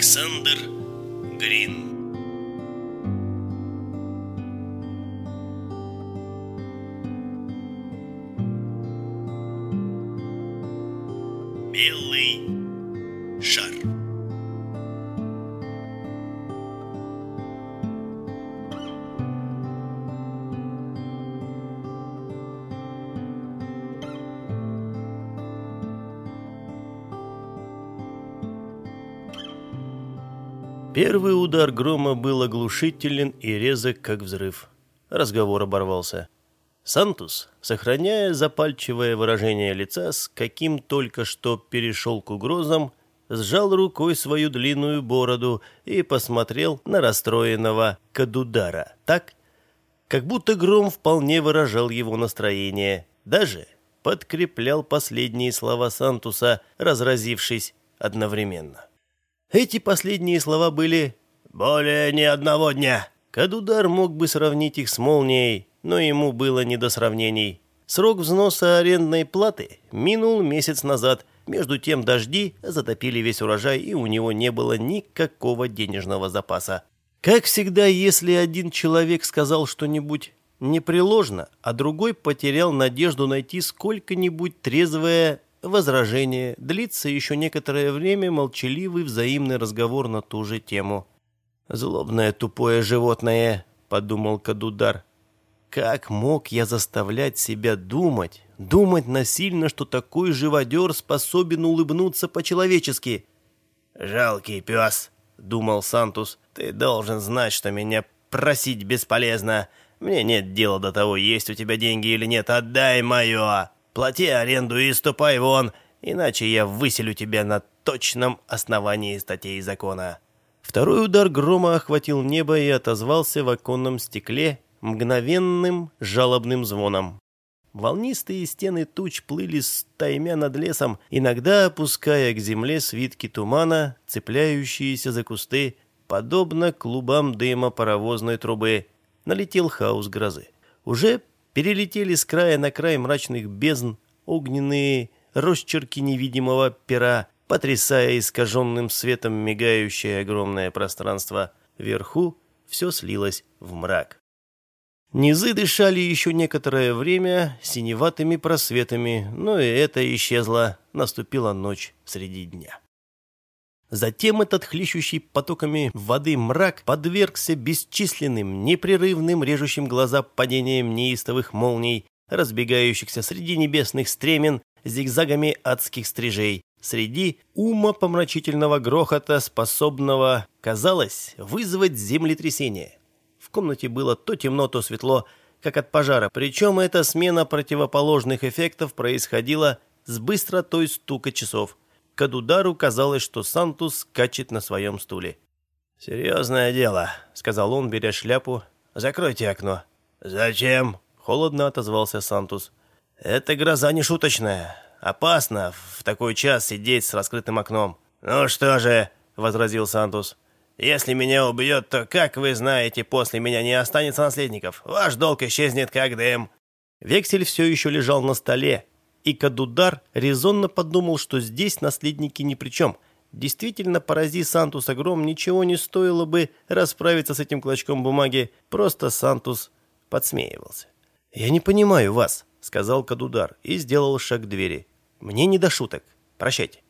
Александр Грин. Белый Первый удар грома был оглушителен и резок, как взрыв. Разговор оборвался. Сантус, сохраняя запальчивое выражение лица, с каким только что перешел к угрозам, сжал рукой свою длинную бороду и посмотрел на расстроенного Кадудара так, как будто гром вполне выражал его настроение, даже подкреплял последние слова Сантуса, разразившись одновременно. Эти последние слова были «более ни одного дня». Кадудар мог бы сравнить их с молнией, но ему было не до сравнений. Срок взноса арендной платы минул месяц назад. Между тем дожди затопили весь урожай, и у него не было никакого денежного запаса. Как всегда, если один человек сказал что-нибудь непреложно, а другой потерял надежду найти сколько-нибудь трезвое возражение, длится еще некоторое время молчаливый взаимный разговор на ту же тему. «Злобное тупое животное», — подумал Кадудар. «Как мог я заставлять себя думать, думать насильно, что такой живодер способен улыбнуться по-человечески?» «Жалкий пес», — думал Сантус, — «ты должен знать, что меня просить бесполезно. Мне нет дела до того, есть у тебя деньги или нет, отдай мое. Плати аренду и ступай вон, иначе я выселю тебя на точном основании статей закона». Второй удар грома охватил небо и отозвался в оконном стекле мгновенным жалобным звоном. Волнистые стены туч плыли стаймя над лесом, иногда опуская к земле свитки тумана, цепляющиеся за кусты, подобно клубам дыма паровозной трубы. Налетел хаос грозы. Уже перелетели с края на край мрачных бездн огненные росчерки невидимого пера, потрясая искаженным светом мигающее огромное пространство. Вверху все слилось в мрак. Низы дышали еще некоторое время синеватыми просветами, но и это исчезло, наступила ночь среди дня. Затем этот хлещущий потоками воды мрак подвергся бесчисленным, непрерывным, режущим глаза падениям неистовых молний, разбегающихся среди небесных стремен зигзагами адских стрижей, среди ума помрачительного грохота, способного, казалось, вызвать землетрясение. В комнате было то темно, то светло, как от пожара, причем эта смена противоположных эффектов происходила с быстротой стука часов. Кадудару казалось, что Сантус скачет на своем стуле. «Серьезное дело», — сказал он, беря шляпу. «Закройте окно». «Зачем?» — холодно отозвался Сантус. «Это гроза не шуточная. Опасно в такой час сидеть с раскрытым окном». «Ну что же», — возразил Сантус, — «если меня убьет, то, как вы знаете, после меня не останется наследников. Ваш долг исчезнет как дым». Вексель все еще лежал на столе, и Кадудар резонно подумал, что здесь наследники ни при чем. Действительно, порази Сантус огром, ничего не стоило бы расправиться с этим клочком бумаги, просто Сантус подсмеивался. «Я не понимаю вас», — сказал Кадудар и сделал шаг к двери. «Мне не до шуток. Прощайте».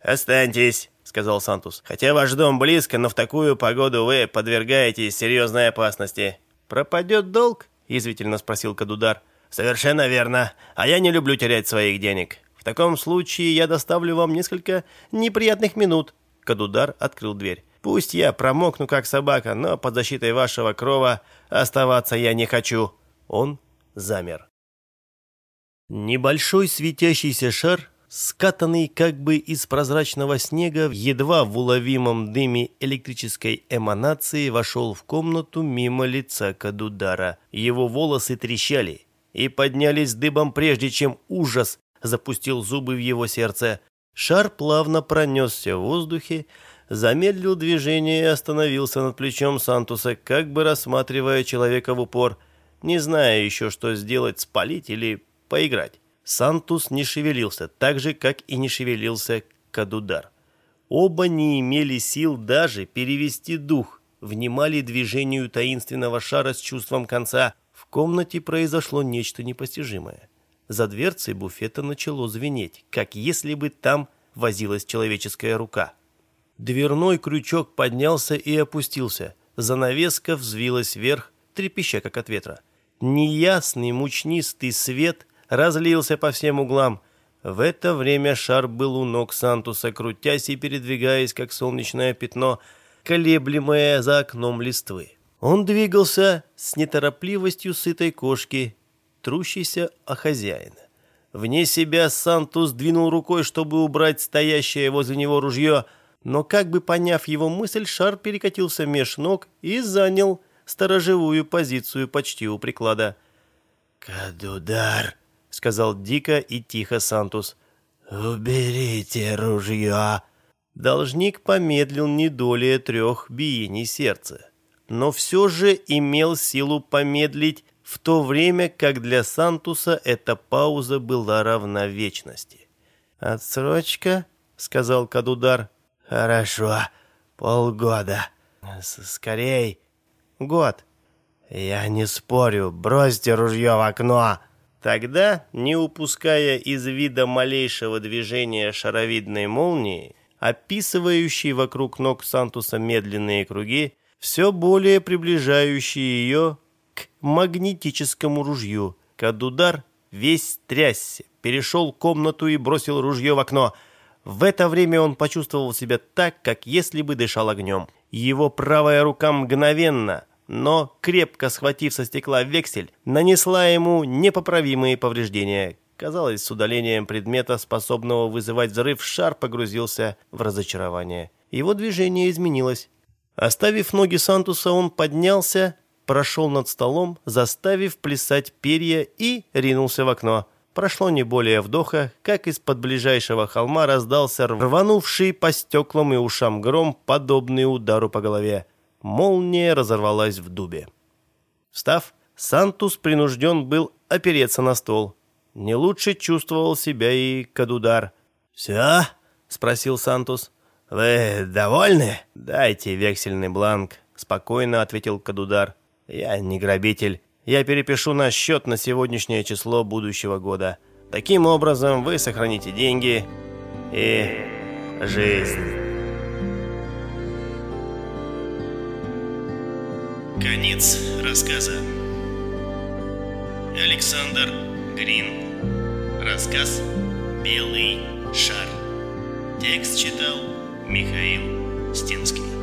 «Останьтесь», — сказал Сантус. «Хотя ваш дом близко, но в такую погоду вы подвергаетесь серьезной опасности». «Пропадет долг?» — язвительно спросил Кадудар. «Совершенно верно. А я не люблю терять своих денег. В таком случае я доставлю вам несколько неприятных минут». Кадудар открыл дверь. «Пусть я промокну, как собака, но под защитой вашего крова оставаться я не хочу». Он замер. Небольшой светящийся шар, скатанный как бы из прозрачного снега, едва в уловимом дыме электрической эманации вошел в комнату мимо лица Кадудара. Его волосы трещали и поднялись дыбом, прежде чем ужас запустил зубы в его сердце. Шар плавно пронесся в воздухе, замедлил движение и остановился над плечом Сантуса, как бы рассматривая человека в упор, не зная еще, что сделать, спалить или поиграть. Сантус не шевелился, так же, как и не шевелился Кадудар. Оба не имели сил даже перевести дух, внимали движению таинственного шара с чувством конца. Комнате произошло нечто непостижимое. За дверцей буфета начало звенеть, как если бы там возилась человеческая рука. Дверной крючок поднялся и опустился. Занавеска взвилась вверх, трепеща как от ветра. Неясный мучнистый свет разлился по всем углам. В это время шар был у ног Сантуса, крутясь и передвигаясь, как солнечное пятно, колеблемое за окном листвы. Он двигался с неторопливостью сытой кошки, трущейся о хозяина. Вне себя Сантус двинул рукой, чтобы убрать стоящее возле него ружье, но как бы поняв его мысль, шар перекатился меж ног и занял сторожевую позицию почти у приклада. «Кадудар», — сказал дико и тихо Сантус, — «уберите ружье». Должник помедлил не долее трех биений сердца, но все же имел силу помедлить, в то время как для Сантуса эта пауза была равна вечности. «Отсрочка?» — сказал Кадудар. «Хорошо, полгода. Скорей». «Год». «Я не спорю, бросьте ружье в окно». Тогда, не упуская из вида малейшего движения шаровидной молнии, описывающей вокруг ног Сантуса медленные круги, все более приближающие ее к магнетическому ружью. Кадудар весь трясся, перешел комнату и бросил ружье в окно. В это время он почувствовал себя так, как если бы дышал огнем. Его правая рука мгновенно, но, крепко схватив со стекла вексель, нанесла ему непоправимые повреждения. Казалось, с удалением предмета, способного вызывать взрыв, шар погрузился в разочарование. Его движение изменилось. Оставив ноги Сантуса, он поднялся, прошел над столом, заставив плясать перья и ринулся в окно. Прошло не более вдоха, как из-под ближайшего холма раздался рванувший по стеклам и ушам гром, подобный удару по голове. Молния разорвалась в дубе. Встав, Сантус принужден был опереться на стол. Не лучше чувствовал себя и Кадудар. «Все?» — спросил Сантус. «Вы довольны?» «Дайте вексельный бланк», — спокойно ответил Кадудар. «Я не грабитель. Я перепишу на счет на сегодняшнее число будущего года. Таким образом вы сохраните деньги и жизнь». Конец рассказа. Александр Грин. Рассказ «Белый шар». Текст читал Михаил Стинский.